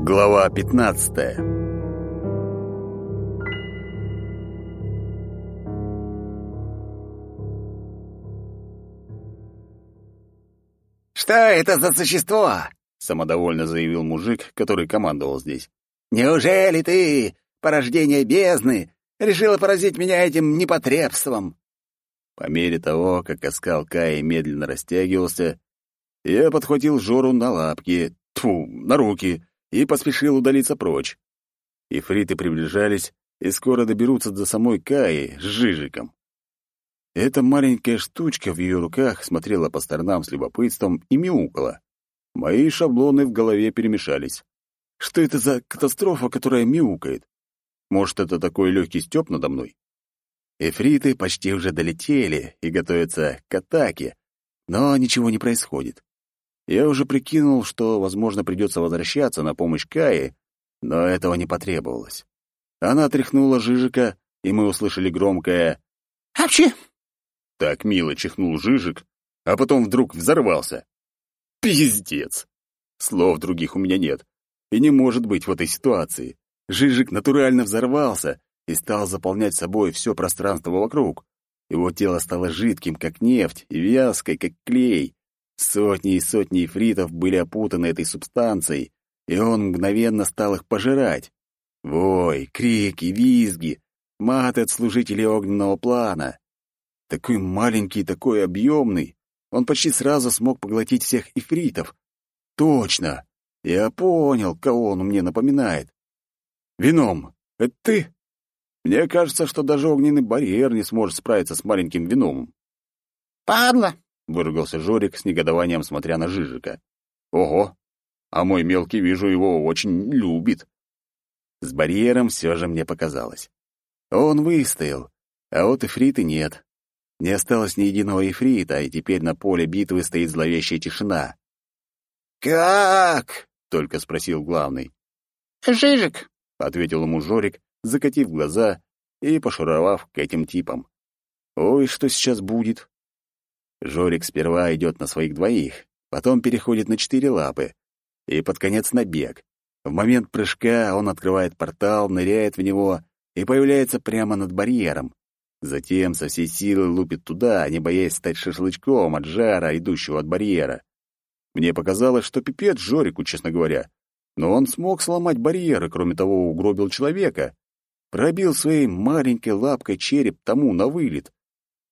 Глава 15 «Что это за существо?» — самодовольно заявил мужик, который командовал здесь. «Неужели ты, порождение бездны, решила поразить меня этим непотребством?» По мере того, как оскал Каи медленно растягивался, я подхватил Жору на лапки, тьфу, на руки, и поспешил удалиться прочь. Ифриты приближались и скоро доберутся до самой Каи с Жижиком. Эта маленькая штучка в ее руках смотрела по сторонам с любопытством и мяукала. Мои шаблоны в голове перемешались. Что это за катастрофа, которая мяукает? Может, это такой легкий стёб надо мной? Эфриты почти уже долетели и готовятся к атаке, но ничего не происходит. Я уже прикинул, что, возможно, придется возвращаться на помощь Кае, но этого не потребовалось. Она тряхнула Жижика, и мы услышали громкое «Апчи!» Так мило чихнул Жижик, а потом вдруг взорвался. Пиздец! Слов других у меня нет. И не может быть в этой ситуации. Жижик натурально взорвался и стал заполнять собой все пространство вокруг. Его тело стало жидким, как нефть, и вязкой, как клей. Сотни и сотни эфритов были опутаны этой субстанцией, и он мгновенно стал их пожирать. Вой, крики, визги, маты от служителей огненного плана. Такой маленький, такой объемный, он почти сразу смог поглотить всех эфритов. Точно! Я понял, кого он мне напоминает. Вином, это ты? Мне кажется, что даже огненный барьер не сможет справиться с маленьким вином. «Падла!» Выругался Жорик с негодованием, смотря на Жижика. Ого! А мой мелкий, вижу, его очень любит. С барьером все же мне показалось. Он выстоял, а вот эфриты нет. Не осталось ни единого эфрита, и теперь на поле битвы стоит зловещая тишина. «Как?» — только спросил главный. «Жижик», — ответил ему Жорик, закатив глаза и пошуровав к этим типам. «Ой, что сейчас будет?» Жорик сперва идет на своих двоих, потом переходит на четыре лапы и под конец на бег. В момент прыжка он открывает портал, ныряет в него и появляется прямо над барьером. Затем со всей силы лупит туда, не боясь стать шашлычком от жара, идущего от барьера. Мне показалось, что пипец Жорику, честно говоря. Но он смог сломать барьеры, кроме того, угробил человека. Пробил своей маленькой лапкой череп тому на вылет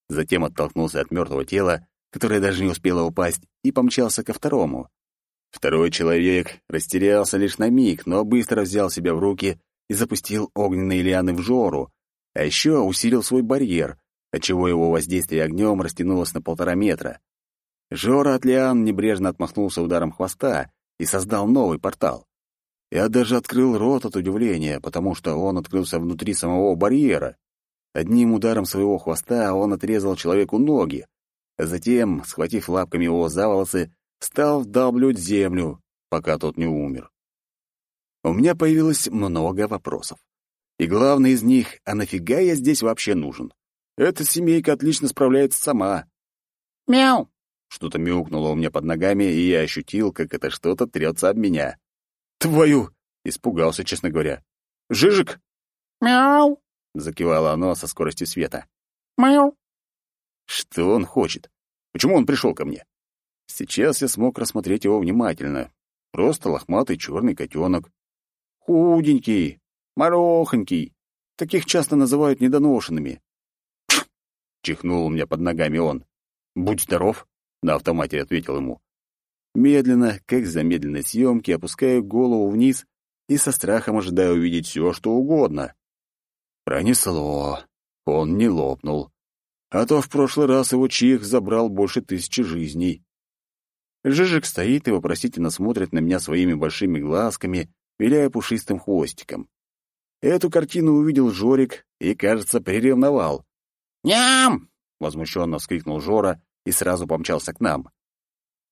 затем оттолкнулся от мертвого тела, которое даже не успело упасть, и помчался ко второму. Второй человек растерялся лишь на миг, но быстро взял себя в руки и запустил огненные лианы в Жору, а еще усилил свой барьер, отчего его воздействие огнем растянулось на полтора метра. Жора от лиан небрежно отмахнулся ударом хвоста и создал новый портал. Я даже открыл рот от удивления, потому что он открылся внутри самого барьера. Одним ударом своего хвоста он отрезал человеку ноги, а затем, схватив лапками его за волосы, стал вдавливать землю, пока тот не умер. У меня появилось много вопросов. И главный из них, а нафига я здесь вообще нужен? Эта семейка отлично справляется сама. «Мяу!» Что-то мяукнуло у меня под ногами, и я ощутил, как это что-то трется об меня. «Твою!» — испугался, честно говоря. «Жижик?» «Мяу!» Закивало оно со скоростью света. «Мяу!» Что он хочет? Почему он пришел ко мне? Сейчас я смог рассмотреть его внимательно. Просто лохматый черный котенок. Худенький, морохонький. Таких часто называют недоношенными. Чихнул у меня под ногами он. «Будь здоров», — на автомате ответил ему. Медленно, как замедленной съемке, опускаю голову вниз и со страхом ожидаю увидеть все, что угодно. Пронесло. Он не лопнул. А то в прошлый раз его чих забрал больше тысячи жизней. Жижик стоит и вопросительно смотрит на меня своими большими глазками, виляя пушистым хвостиком. Эту картину увидел Жорик и, кажется, приревновал. «Ням!» — возмущенно вскрикнул Жора и сразу помчался к нам.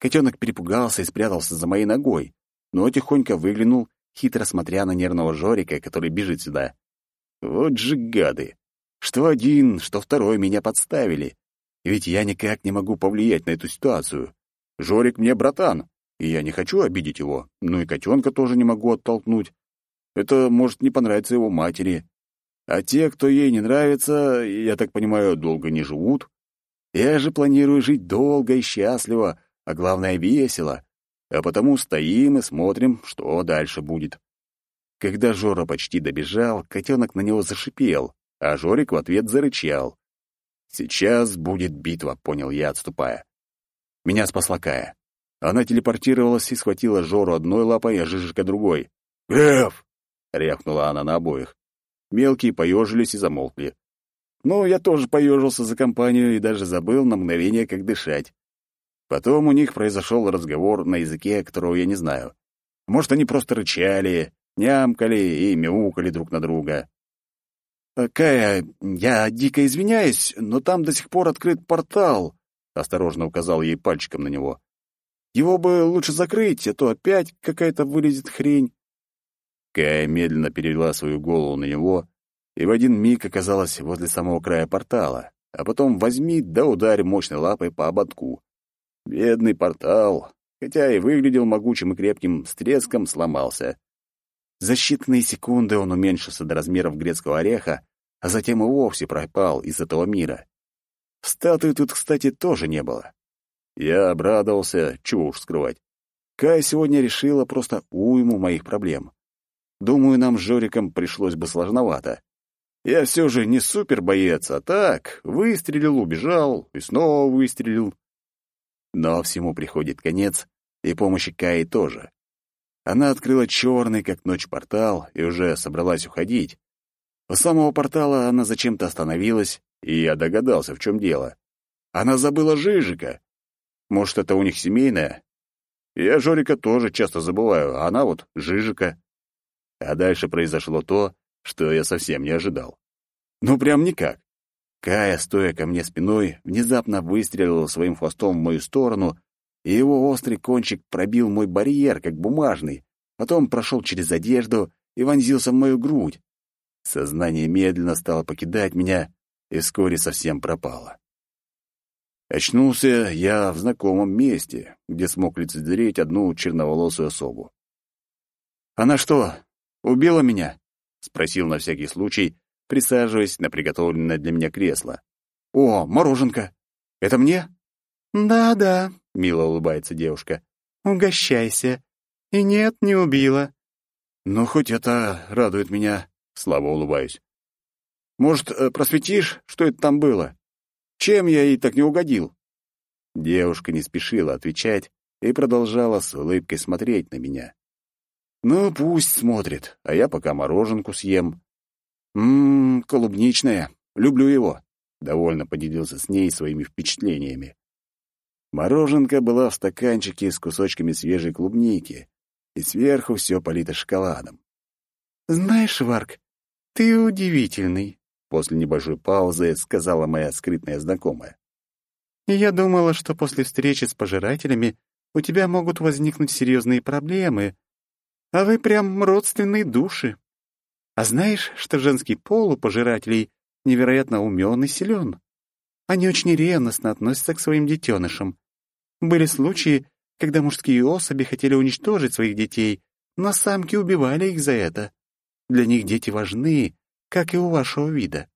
Котенок перепугался и спрятался за моей ногой, но тихонько выглянул, хитро смотря на нервного Жорика, который бежит сюда. Вот же гады! Что один, что второй меня подставили. Ведь я никак не могу повлиять на эту ситуацию. Жорик мне братан, и я не хочу обидеть его, но и котенка тоже не могу оттолкнуть. Это может не понравиться его матери. А те, кто ей не нравится, я так понимаю, долго не живут. Я же планирую жить долго и счастливо, а главное — весело. А потому стоим и смотрим, что дальше будет. Когда Жора почти добежал, котенок на него зашипел, а Жорик в ответ зарычал. «Сейчас будет битва», — понял я, отступая. Меня спасла Кая. Она телепортировалась и схватила Жору одной лапой, а Жижика другой. «Греф!» — рявкнула она на обоих. Мелкие поежились и замолкли. Ну, я тоже поежился за компанию и даже забыл на мгновение, как дышать. Потом у них произошел разговор на языке, которого я не знаю. Может, они просто рычали, нямкали и мяукали друг на друга. «Э, «Кая, я дико извиняюсь, но там до сих пор открыт портал», — осторожно указал ей пальчиком на него. «Его бы лучше закрыть, а то опять какая-то вылезет хрень». Кая медленно перевела свою голову на него и в один миг оказалась возле самого края портала, а потом возьми да ударь мощной лапой по ободку. Бедный портал, хотя и выглядел могучим и крепким, с треском сломался. За считанные секунды он уменьшился до размеров грецкого ореха, а затем и вовсе пропал из этого мира. Статуи тут, кстати, тоже не было. Я обрадовался, чего уж скрывать. Кай сегодня решила просто уйму моих проблем. Думаю, нам с Жориком пришлось бы сложновато. Я все же не супербоец, а так, выстрелил, убежал и снова выстрелил. Но всему приходит конец, и помощи Каи тоже. Она открыла черный, как ночь, портал и уже собралась уходить. У самого портала она зачем-то остановилась, и я догадался, в чем дело. Она забыла Жижика. Может, это у них семейное? Я Жорика тоже часто забываю, а она вот Жижика. А дальше произошло то, что я совсем не ожидал. Ну, прям никак. Кая, стоя ко мне спиной, внезапно выстрелил своим хвостом в мою сторону, и его острый кончик пробил мой барьер, как бумажный, потом прошел через одежду и вонзился в мою грудь. Сознание медленно стало покидать меня и вскоре совсем пропало. Очнулся я в знакомом месте, где смог лицезреть одну черноволосую особу. «Она что, убила меня?» — спросил на всякий случай, присаживаясь на приготовленное для меня кресло. «О, мороженка! Это мне?» «Да-да», — мило улыбается девушка. «Угощайся. И нет, не убила». «Ну, хоть это радует меня», — слабо улыбаюсь. «Может, э, просветишь, что это там было? Чем я ей так не угодил?» Девушка не спешила отвечать и продолжала с улыбкой смотреть на меня. «Ну, пусть смотрит, а я пока мороженку съем. Ммм, клубничное. Люблю его». Довольно поделился с ней своими впечатлениями. Мороженка была в стаканчике с кусочками свежей клубники, и сверху все полито шоколадом. «Знаешь, Варк, ты удивительный», — после небольшой паузы сказала моя скрытная знакомая. «Я думала, что после встречи с пожирателями у тебя могут возникнуть серьезные проблемы, а вы прям родственные души. А знаешь, что женский пол у пожирателей невероятно умен и силен? Они очень ревностно относятся к своим детенышам, были случаи, когда мужские особи хотели уничтожить своих детей, но самки убивали их за это. Для них дети важны, как и у вашего вида.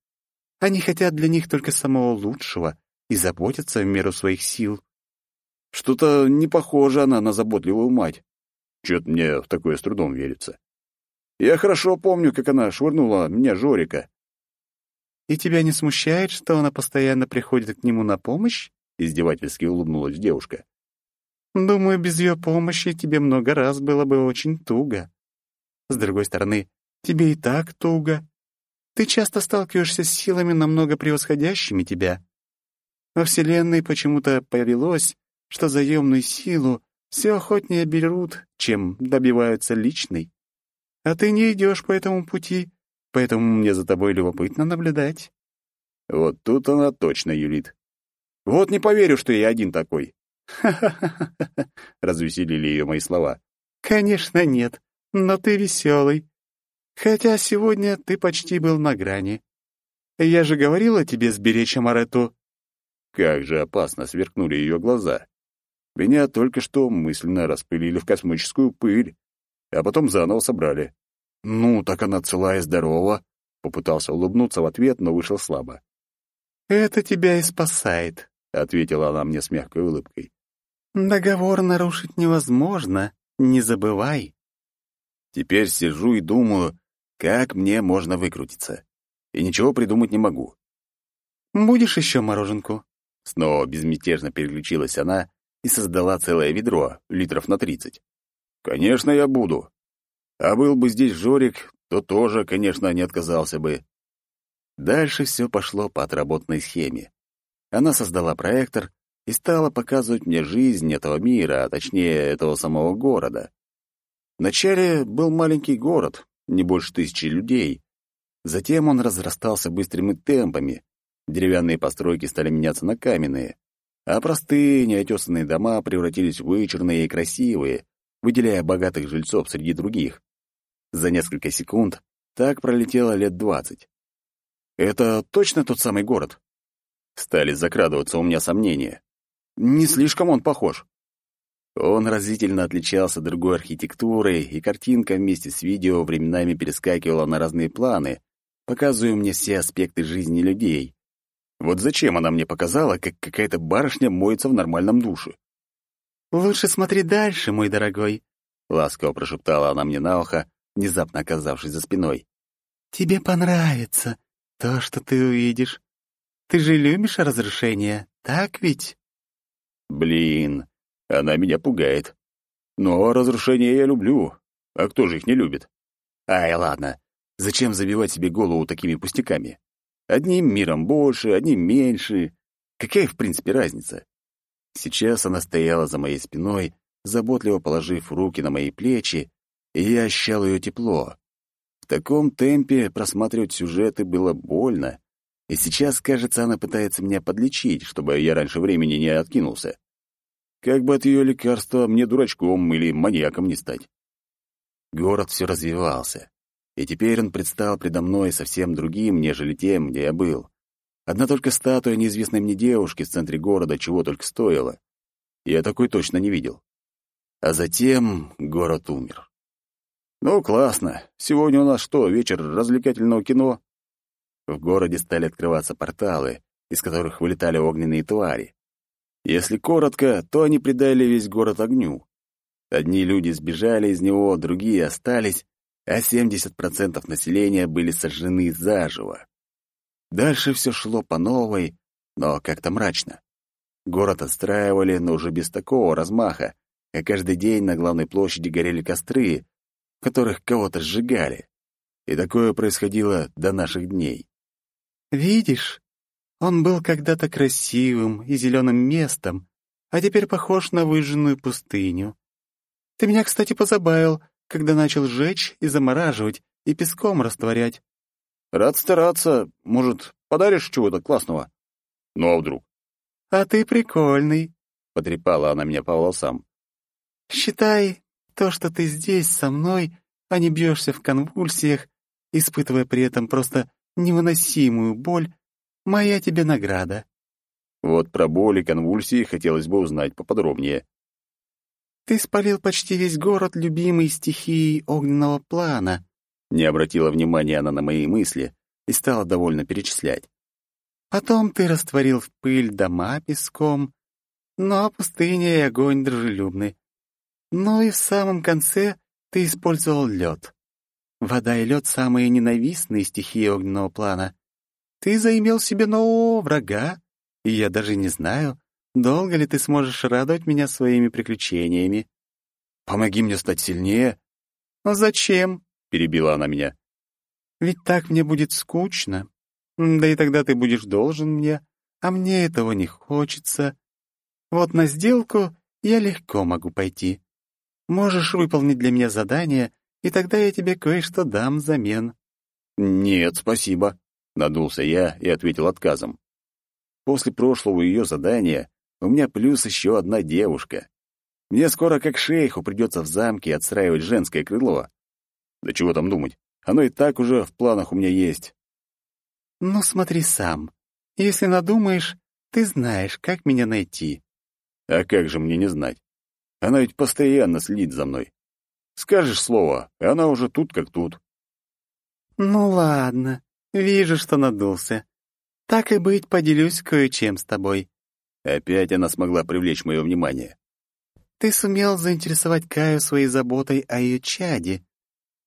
Они хотят для них только самого лучшего и заботятся в меру своих сил. Что-то не похоже она на заботливую мать. Чё-то мне в такое с трудом верится. Я хорошо помню, как она швырнула меня Жорика. «И тебя не смущает, что она постоянно приходит к нему на помощь?» — издевательски улыбнулась девушка. «Думаю, без ее помощи тебе много раз было бы очень туго. С другой стороны, тебе и так туго. Ты часто сталкиваешься с силами, намного превосходящими тебя. Во Вселенной почему-то повелось, что заемную силу все охотнее берут, чем добиваются личной. А ты не идешь по этому пути, поэтому мне за тобой любопытно наблюдать». Вот тут она точно юлит. Вот не поверю, что я один такой. Ха-ха-ха, развеселили ее мои слова. Конечно, нет, но ты веселый. Хотя сегодня ты почти был на грани. Я же говорила тебе сберечь Амарету. Как же опасно сверкнули ее глаза. Меня только что мысленно распылили в космическую пыль, а потом заново собрали. «Ну, так она цела и здорова», — попытался улыбнуться в ответ, но вышел слабо. «Это тебя и спасает», — ответила она мне с мягкой улыбкой. «Договор нарушить невозможно, не забывай». Теперь сижу и думаю, как мне можно выкрутиться. И ничего придумать не могу. «Будешь еще мороженку?» Снова безмятежно переключилась она и создала целое ведро, литров на тридцать. «Конечно, я буду. А был бы здесь Жорик, то тоже, конечно, не отказался бы». Дальше все пошло по отработанной схеме. Она создала проектор и стала показывать мне жизнь этого мира, а точнее, этого самого города. Вначале был маленький город, не больше тысячи людей. Затем он разрастался быстрыми темпами. Деревянные постройки стали меняться на каменные, а простые, неотесанные дома превратились в вычурные и красивые, выделяя богатых жильцов среди других. За несколько секунд так пролетело лет двадцать. Это точно тот самый город? Стали закрадываться у меня сомнения. Не слишком он похож. Он разительно отличался другой архитектурой, и картинка вместе с видео временами перескакивала на разные планы, показывая мне все аспекты жизни людей. Вот зачем она мне показала, как какая-то барышня моется в нормальном душе? «Лучше смотри дальше, мой дорогой», — ласково прошептала она мне на ухо, внезапно оказавшись за спиной. «Тебе понравится то, что ты увидишь. Ты же любишь разрушения, так ведь?» «Блин, она меня пугает. Но разрушения я люблю. А кто же их не любит? Ай, ладно. Зачем забивать себе голову такими пустяками? Одним миром больше, одним меньше. Какая, в принципе, разница? Сейчас она стояла за моей спиной, заботливо положив руки на мои плечи, и я ощущал ее тепло. В таком темпе просматривать сюжеты было больно, и сейчас, кажется, она пытается меня подлечить, чтобы я раньше времени не откинулся. Как бы от ее лекарства мне дурачком или маньяком не стать. Город все развивался, и теперь он предстал предо мной совсем другим, нежели тем, где я был. Одна только статуя неизвестной мне девушки в центре города чего только стоила. Я такой точно не видел. А затем город умер. Ну, классно. Сегодня у нас что, вечер развлекательного кино? В городе стали открываться порталы, из которых вылетали огненные твари. Если коротко, то они придали весь город огню. Одни люди сбежали из него, другие остались, а 70% населения были сожжены заживо. Дальше все шло по новой, но как-то мрачно. Город отстраивали, но уже без такого размаха, а каждый день на главной площади горели костры, в которых кого-то сжигали. И такое происходило до наших дней. «Видишь, он был когда-то красивым и зеленым местом, а теперь похож на выжженную пустыню. Ты меня, кстати, позабавил, когда начал жечь и замораживать, и песком растворять. Рад стараться. Может, подаришь чего-то классного? Ну, а вдруг? А ты прикольный, — потрепала она меня по волосам. Считай, то, что ты здесь со мной, а не бьешься в конвульсиях, испытывая при этом просто невыносимую боль, Моя тебе награда. Вот про боль и конвульсии хотелось бы узнать поподробнее. Ты спалил почти весь город любимой стихией огненного плана. Не обратила внимания она на мои мысли и стала довольно перечислять. Потом ты растворил в пыль дома песком, но пустыня и огонь дружелюбны. Ну и в самом конце ты использовал лед. Вода и лед — самые ненавистные стихии огненного плана. Ты заимел себе нового врага, и я даже не знаю, долго ли ты сможешь радовать меня своими приключениями. Помоги мне стать сильнее. А зачем? перебила она меня. Ведь так мне будет скучно. Да и тогда ты будешь должен мне, а мне этого не хочется. Вот на сделку я легко могу пойти. Можешь выполнить для меня задание, и тогда я тебе кое-что дам взамен. Нет, спасибо. Надулся я и ответил отказом. После прошлого ее задания у меня плюс еще одна девушка. Мне скоро как шейху придется в замке отстраивать женское крыло. Да чего там думать, оно и так уже в планах у меня есть. Ну, смотри сам. Если надумаешь, ты знаешь, как меня найти. А как же мне не знать? Она ведь постоянно следит за мной. Скажешь слово, и она уже тут как тут. Ну ладно, вижу, что надулся. Так и быть, поделюсь кое-чем с тобой. Опять она смогла привлечь мое внимание. Ты сумел заинтересовать Каю своей заботой о ее чаде.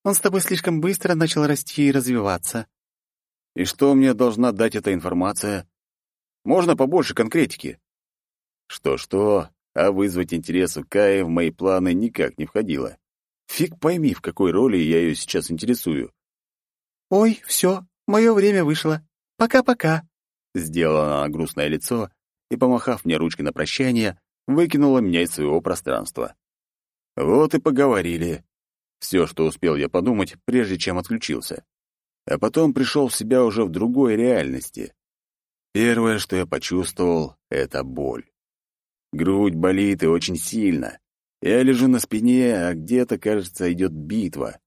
Он с тобой слишком быстро начал расти и развиваться. И что мне должна дать эта информация? Можно побольше конкретики? Что-что, а вызвать интерес у Каи в мои планы никак не входило. Фиг пойми, в какой роли я ее сейчас интересую. «Ой, все, мое время вышло. Пока-пока», — сделала она грустное лицо и, помахав мне ручкой на прощание, выкинула меня из своего пространства. Вот и поговорили. Все, что успел я подумать, прежде чем отключился. А потом пришел в себя уже в другой реальности. Первое, что я почувствовал, — это боль. Грудь болит и очень сильно. Я лежу на спине, а где-то, кажется, идет битва.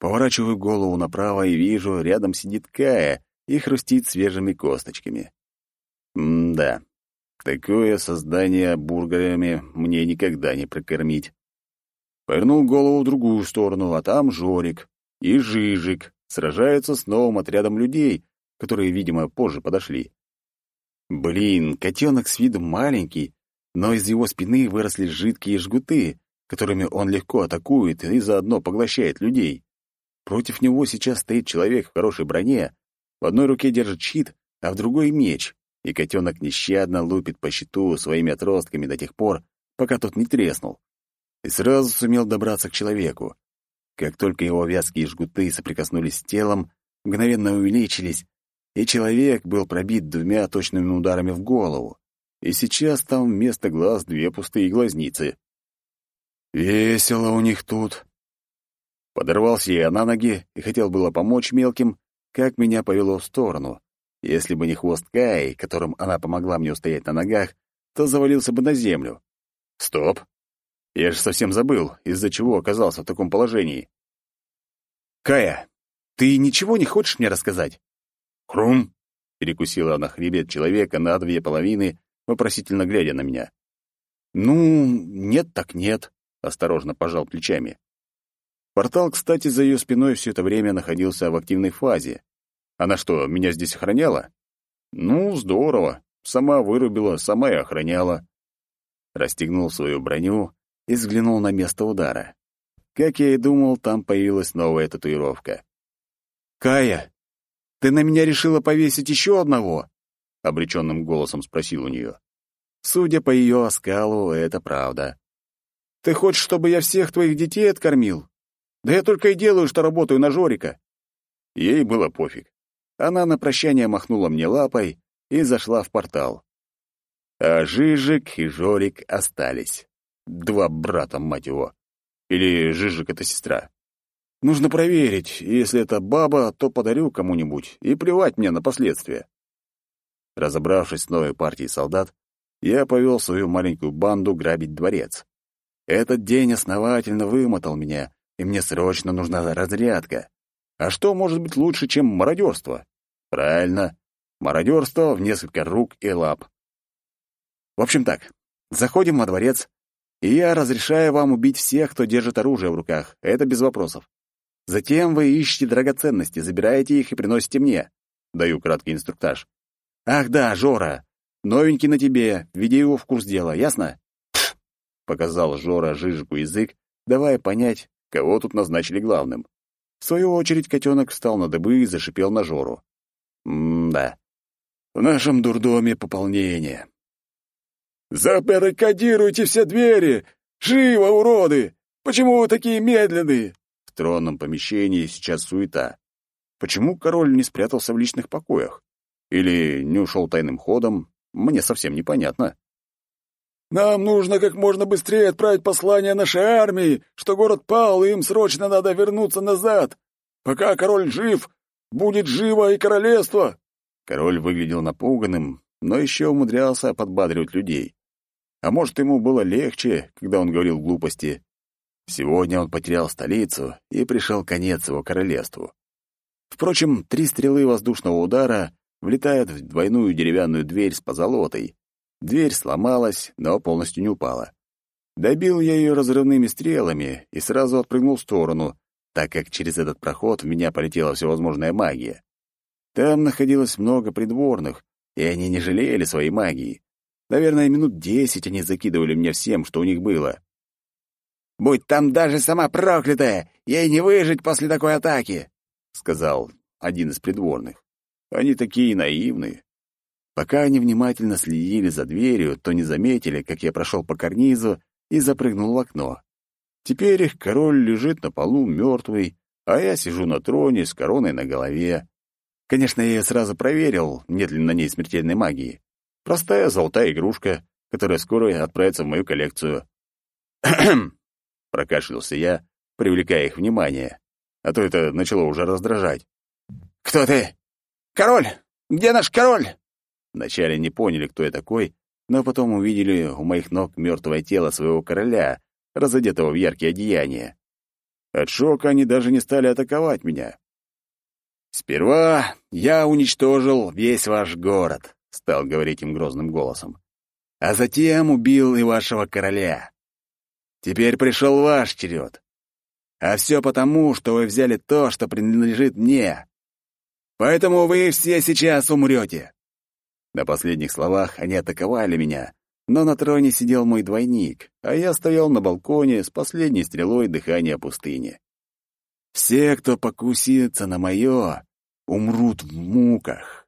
Поворачиваю голову направо и вижу, рядом сидит Кая и хрустит свежими косточками. М-да, такое создание бургерами мне никогда не прокормить. Повернул голову в другую сторону, а там Жорик и Жижик сражаются с новым отрядом людей, которые, видимо, позже подошли. Блин, котенок с виду маленький, но из его спины выросли жидкие жгуты, которыми он легко атакует и заодно поглощает людей. Против него сейчас стоит человек в хорошей броне, в одной руке держит щит, а в другой — меч, и котенок нещадно лупит по щиту своими отростками до тех пор, пока тот не треснул. И сразу сумел добраться к человеку. Как только его вязкие жгуты соприкоснулись с телом, мгновенно увеличились, и человек был пробит двумя точными ударами в голову. И сейчас там вместо глаз две пустые глазницы. Весело у них тут. Подорвался я на ноги и хотел было помочь мелким, как меня повело в сторону. Если бы не хвост Каи, которым она помогла мне устоять на ногах, то завалился бы на землю. Стоп! Я же совсем забыл, из-за чего оказался в таком положении. «Кая, ты ничего не хочешь мне рассказать?» «Хрум!» — перекусила она хребет человека на две половины, вопросительно глядя на меня. «Ну, нет так нет», — осторожно пожал плечами. Портал, кстати, за ее спиной все это время находился в активной фазе. Она что, меня здесь охраняла? Ну, здорово. Сама вырубила, сама и охраняла. Расстегнул свою броню и взглянул на место удара. Как я и думал, там появилась новая татуировка. «Кая, ты на меня решила повесить еще одного?» — обреченным голосом спросил у нее. Судя по ее оскалу, это правда. «Ты хочешь, чтобы я всех твоих детей откормил? Да я только и делаю, что работаю на Жорика». Ей было пофиг. Она на прощание махнула мне лапой и зашла в портал. А Жижик и Жорик остались. Два брата, мать его. Или Жижик — это сестра. Нужно проверить. Если это баба, то подарю кому-нибудь. И плевать мне на последствия. Разобравшись с новой партией солдат, я повел свою маленькую банду грабить дворец. Этот день основательно вымотал меня, и мне срочно нужна разрядка. А что может быть лучше, чем мародерство? Правильно, мародерство в несколько рук и лап. В общем так, заходим во дворец, и я разрешаю вам убить всех, кто держит оружие в руках. Это без вопросов. Затем вы ищете драгоценности, забираете их и приносите мне. Даю краткий инструктаж. «Ах да, Жора! Новенький на тебе, веди его в курс дела, ясно?» Показал Жора Жижику язык, давая понять, кого тут назначили главным. В свою очередь котенок встал на дыбы и зашипел на Жору. «М-да. В нашем дурдоме пополнение». «Забаррикадируйте все двери! Живо, уроды! Почему вы такие медленные?» В тронном помещении сейчас суета. Почему король не спрятался в личных покоях? Или не ушел тайным ходом, мне совсем непонятно. «Нам нужно как можно быстрее отправить послание нашей армии, что город пал, и им срочно надо вернуться назад. Пока король жив, будет живо и королевство!» Король выглядел напуганным, но еще умудрялся подбадривать людей. А может, ему было легче, когда он говорил глупости. Сегодня он потерял столицу, и пришел конец его королевству. Впрочем, три стрелы воздушного удара влетает в двойную деревянную дверь с позолотой, Дверь сломалась, но полностью не упала. Добил я ее разрывными стрелами и сразу отпрыгнул в сторону, так как через этот проход в меня полетела всевозможная магия. Там находилось много придворных, и они не жалели своей магии. Наверное, минут десять они закидывали мне всем, что у них было. «Будь там даже сама проклятая, ей не выжить после такой атаки!» — сказал один из придворных. Они такие наивные. Пока они внимательно следили за дверью, то не заметили, как я прошел по карнизу и запрыгнул в окно. Теперь их король лежит на полу мертвый, а я сижу на троне с короной на голове. Конечно, я сразу проверил, нет ли на ней смертельной магии. Простая золотая игрушка, которая скоро отправится в мою коллекцию. прокашлялся я, привлекая их внимание, а то это начало уже раздражать. «Кто ты? Король! Где наш король?» Вначале не поняли, кто я такой, но потом увидели у моих ног мертвое тело своего короля, разодетого в яркие одеяния. От шока они даже не стали атаковать меня. «Сперва я уничтожил весь ваш город», — стал говорить им грозным голосом. «А затем убил и вашего короля. Теперь пришел ваш черед. А все потому, что вы взяли то, что принадлежит мне. Поэтому вы все сейчас умрете. На последних словах они атаковали меня, но на троне сидел мой двойник, а я стоял на балконе с последней стрелой дыхания пустыни. Все, кто покусится на мое, умрут в муках.